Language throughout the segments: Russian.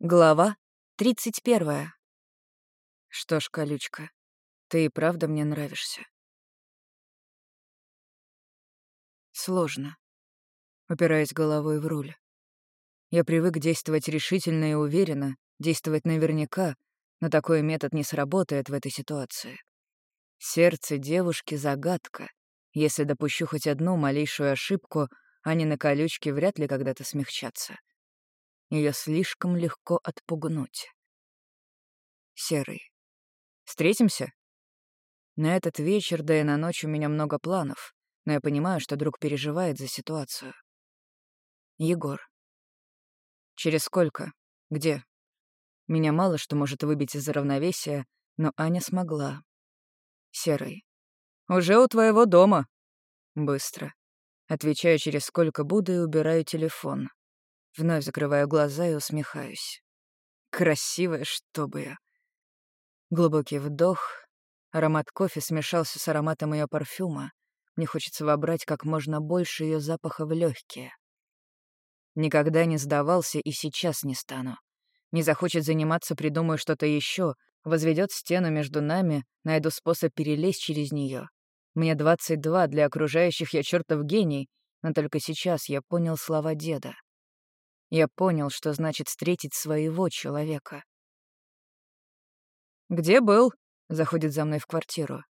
Глава 31. Что ж, колючка, ты и правда мне нравишься. Сложно. Упираясь головой в руль. Я привык действовать решительно и уверенно, действовать наверняка, но такой метод не сработает в этой ситуации. Сердце девушки — загадка. Если допущу хоть одну малейшую ошибку, они на колючке вряд ли когда-то смягчатся. Ее слишком легко отпугнуть. Серый. Встретимся? На этот вечер, да и на ночь у меня много планов, но я понимаю, что друг переживает за ситуацию. Егор. Через сколько? Где? Меня мало что может выбить из равновесия, но Аня смогла. Серый. Уже у твоего дома. Быстро. Отвечаю, через сколько буду, и убираю телефон. Вновь закрываю глаза и усмехаюсь. Красивая, чтобы я. Глубокий вдох. Аромат кофе смешался с ароматом ее парфюма. Мне хочется вобрать как можно больше ее запаха в легкие. Никогда не сдавался и сейчас не стану. Не захочет заниматься, придумаю что-то еще, возведет стену между нами, найду способ перелезть через нее. Мне 22, для окружающих я чертов гений, но только сейчас я понял слова деда. Я понял, что значит встретить своего человека. «Где был?» — заходит за мной в квартиру.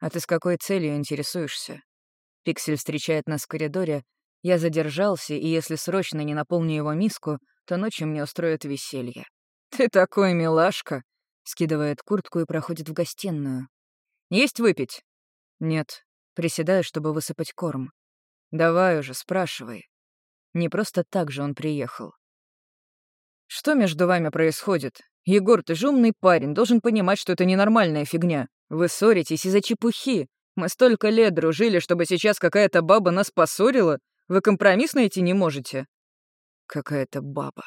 «А ты с какой целью интересуешься?» Пиксель встречает нас в коридоре. Я задержался, и если срочно не наполню его миску, то ночью мне устроят веселье. «Ты такой милашка!» — скидывает куртку и проходит в гостиную. «Есть выпить?» «Нет». Приседаю, чтобы высыпать корм. «Давай уже, спрашивай». Не просто так же он приехал. «Что между вами происходит? Егор, ты же умный парень, должен понимать, что это ненормальная фигня. Вы ссоритесь из-за чепухи. Мы столько лет дружили, чтобы сейчас какая-то баба нас поссорила. Вы компромисс найти не можете?» «Какая-то баба.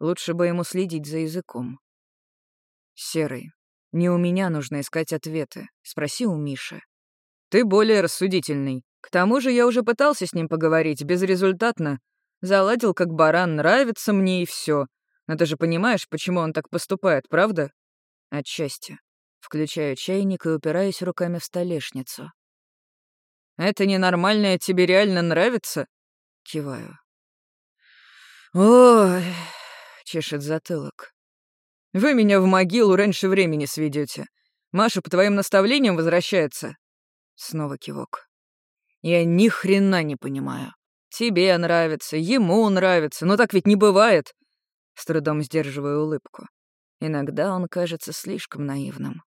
Лучше бы ему следить за языком». «Серый, не у меня нужно искать ответы. Спроси у Миши». «Ты более рассудительный. К тому же я уже пытался с ним поговорить, безрезультатно. Заладил как баран, нравится мне и все. Но ты же понимаешь, почему он так поступает, правда? Отчасти. Включаю чайник и упираюсь руками в столешницу. «Это ненормальное тебе реально нравится?» Киваю. «Ой!» — чешет затылок. «Вы меня в могилу раньше времени сведете. Маша по твоим наставлениям возвращается?» Снова кивок. Я ни хрена не понимаю. Тебе нравится, ему нравится, но так ведь не бывает. С трудом сдерживаю улыбку. Иногда он кажется слишком наивным.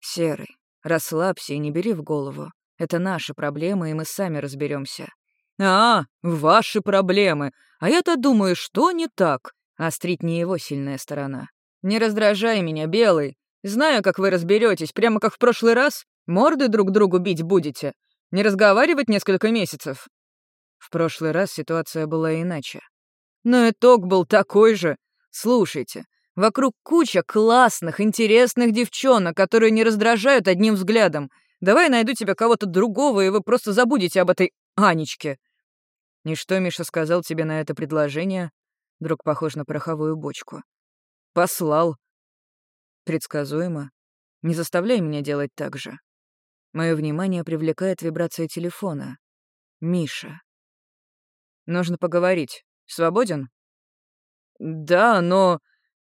Серый, расслабься и не бери в голову. Это наши проблемы, и мы сами разберемся. А, ваши проблемы. А я-то думаю, что не так. Острить не его сильная сторона. Не раздражай меня, белый. Знаю, как вы разберетесь, прямо как в прошлый раз. Морды друг другу бить будете. Не разговаривать несколько месяцев?» В прошлый раз ситуация была иначе. Но итог был такой же. Слушайте, вокруг куча классных, интересных девчонок, которые не раздражают одним взглядом. Давай найду тебе кого-то другого, и вы просто забудете об этой Анечке. И что Миша сказал тебе на это предложение? Друг похож на пороховую бочку. Послал. Предсказуемо. Не заставляй меня делать так же. Мое внимание привлекает вибрация телефона. Миша. Нужно поговорить. Свободен? Да, но...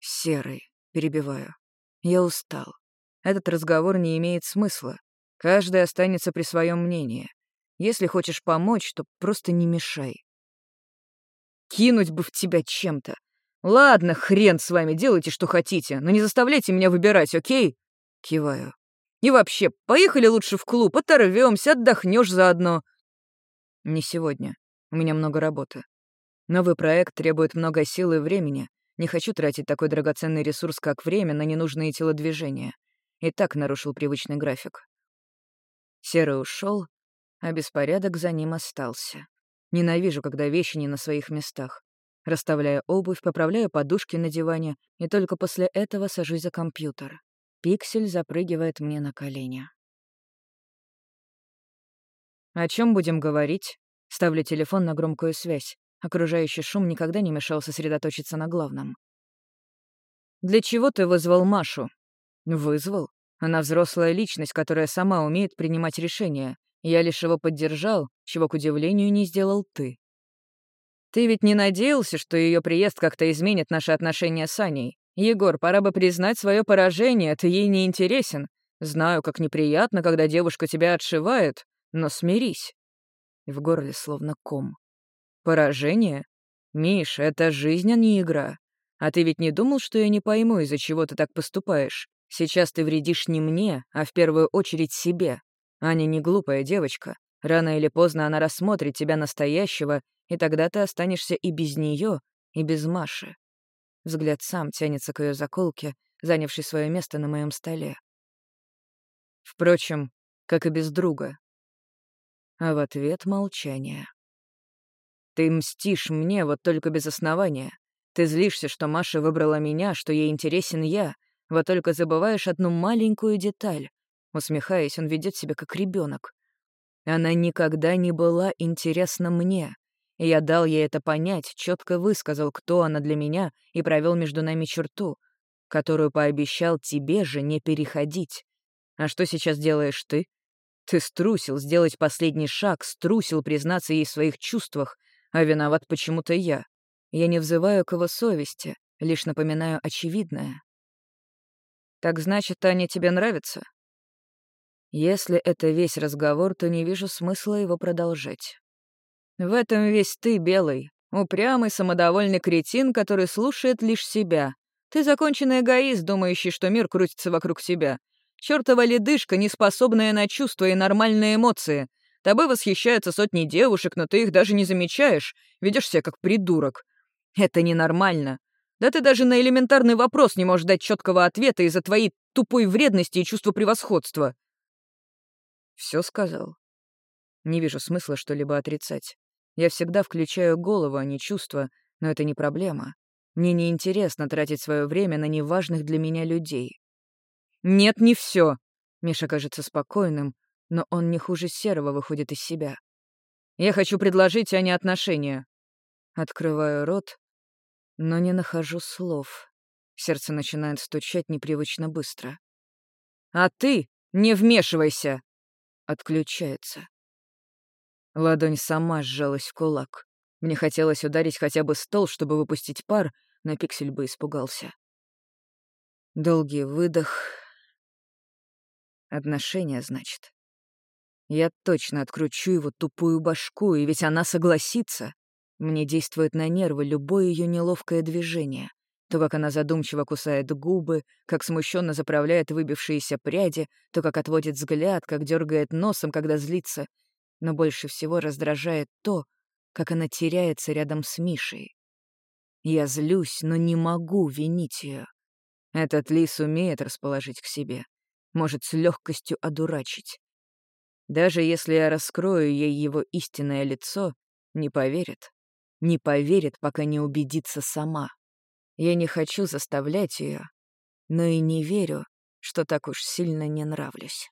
Серый. Перебиваю. Я устал. Этот разговор не имеет смысла. Каждый останется при своем мнении. Если хочешь помочь, то просто не мешай. Кинуть бы в тебя чем-то. Ладно, хрен с вами, делайте, что хотите, но не заставляйте меня выбирать, окей? Киваю. И вообще, поехали лучше в клуб, оторвемся, отдохнешь заодно. Не сегодня. У меня много работы. Новый проект требует много сил и времени. Не хочу тратить такой драгоценный ресурс, как время, на ненужные телодвижения. И так нарушил привычный график. Серый ушел, а беспорядок за ним остался. Ненавижу, когда вещи не на своих местах. Расставляю обувь, поправляю подушки на диване, и только после этого сажусь за компьютер. Пиксель запрыгивает мне на колени. «О чем будем говорить?» Ставлю телефон на громкую связь. Окружающий шум никогда не мешал сосредоточиться на главном. «Для чего ты вызвал Машу?» «Вызвал. Она взрослая личность, которая сама умеет принимать решения. Я лишь его поддержал, чего, к удивлению, не сделал ты. Ты ведь не надеялся, что ее приезд как-то изменит наши отношения с Аней? Егор, пора бы признать свое поражение, ты ей не интересен. Знаю, как неприятно, когда девушка тебя отшивает, но смирись. В горле словно ком. Поражение? Миш, это жизнь, а не игра. А ты ведь не думал, что я не пойму, из-за чего ты так поступаешь? Сейчас ты вредишь не мне, а в первую очередь себе. Аня не глупая девочка. Рано или поздно она рассмотрит тебя настоящего, и тогда ты останешься и без нее, и без Маши. Взгляд сам тянется к ее заколке, занявшей свое место на моем столе. Впрочем, как и без друга. А в ответ молчание. Ты мстишь мне вот только без основания. Ты злишься, что Маша выбрала меня, что ей интересен я, вот только забываешь одну маленькую деталь. Усмехаясь, он ведет себя как ребенок. Она никогда не была интересна мне. И я дал ей это понять, четко высказал, кто она для меня, и провел между нами черту, которую пообещал тебе же не переходить. А что сейчас делаешь ты? Ты струсил сделать последний шаг, струсил признаться ей в своих чувствах, а виноват почему-то я. Я не взываю к его совести, лишь напоминаю очевидное. Так значит, Аня тебе нравится? Если это весь разговор, то не вижу смысла его продолжать. В этом весь ты, Белый, упрямый, самодовольный кретин, который слушает лишь себя. Ты законченный эгоист, думающий, что мир крутится вокруг себя. Чёртова ледышка, не способная на чувства и нормальные эмоции. Тобой восхищаются сотни девушек, но ты их даже не замечаешь, ведешь себя как придурок. Это ненормально. Да ты даже на элементарный вопрос не можешь дать четкого ответа из-за твоей тупой вредности и чувства превосходства. Все сказал. Не вижу смысла что-либо отрицать. Я всегда включаю голову, а не чувства, но это не проблема. Мне не интересно тратить свое время на неважных для меня людей. Нет, не все. Миша кажется спокойным, но он не хуже серого выходит из себя. Я хочу предложить Ане отношения. Открываю рот, но не нахожу слов. Сердце начинает стучать непривычно быстро. «А ты не вмешивайся!» Отключается. Ладонь сама сжалась в кулак. Мне хотелось ударить хотя бы стол, чтобы выпустить пар, но пиксель бы испугался. Долгий выдох. Отношения, значит. Я точно откручу его тупую башку, и ведь она согласится. Мне действует на нервы любое ее неловкое движение. То, как она задумчиво кусает губы, как смущенно заправляет выбившиеся пряди, то, как отводит взгляд, как дергает носом, когда злится. Но больше всего раздражает то, как она теряется рядом с Мишей. Я злюсь, но не могу винить ее. Этот лис умеет расположить к себе, может с легкостью одурачить. Даже если я раскрою ей его истинное лицо, не поверит. Не поверит, пока не убедится сама. Я не хочу заставлять ее, но и не верю, что так уж сильно не нравлюсь.